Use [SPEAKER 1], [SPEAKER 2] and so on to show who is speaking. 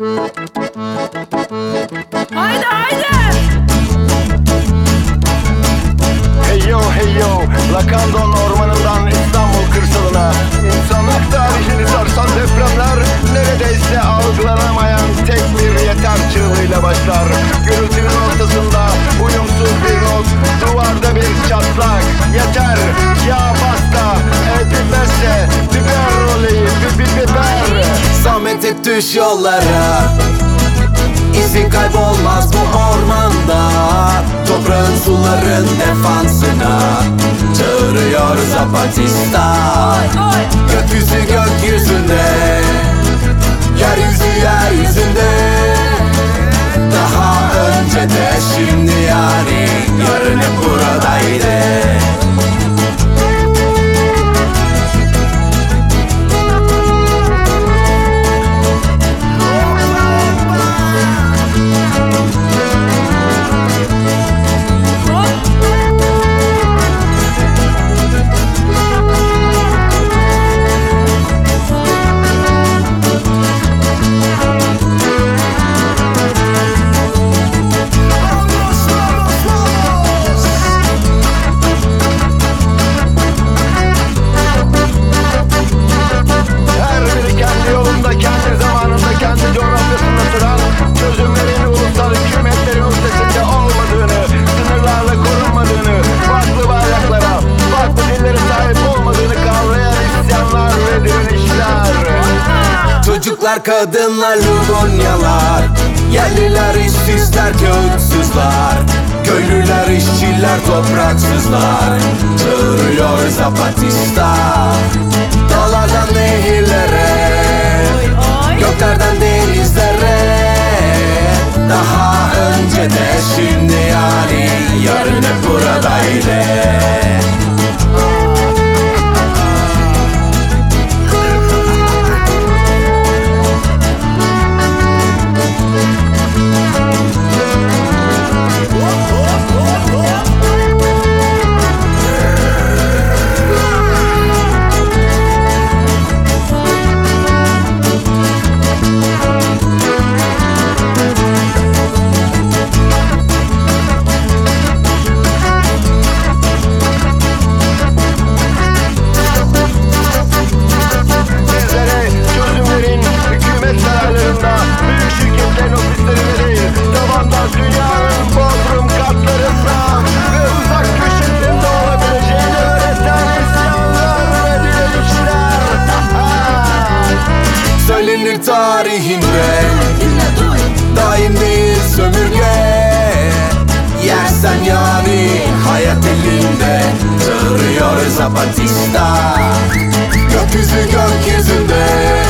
[SPEAKER 1] Haydi haydi.
[SPEAKER 2] Hey yo hey yo Lakandon ormanından İstanbul kırsalına. İnsanlık tarihini sarsan depremler Neredeyse algılanamayan tek bir yeter çığlığıyla başlar. Gürültünün ortasında uyumsuz bir not Duvarda bir çatlak. Yeter ya basta Edilmezse
[SPEAKER 3] düş yollara. İzin kaybolmaz bu ormanda. Toprağın suların defansına. Çağırıyor Zapatista
[SPEAKER 1] Oy.
[SPEAKER 3] Gökyüzü gökyüzünde Çocuklar, kadınlar, lugunyalar Yerliler, işsizler, kağıtsızlar. Köylüler, işçiler, topraksızlar. Çağırıyor Zapatista Söylenir tarihinde. Daim değil sömürge. Yersen yani hayat elinde. Çağırıyor Zapatista. Gökyüzü gökyüzünde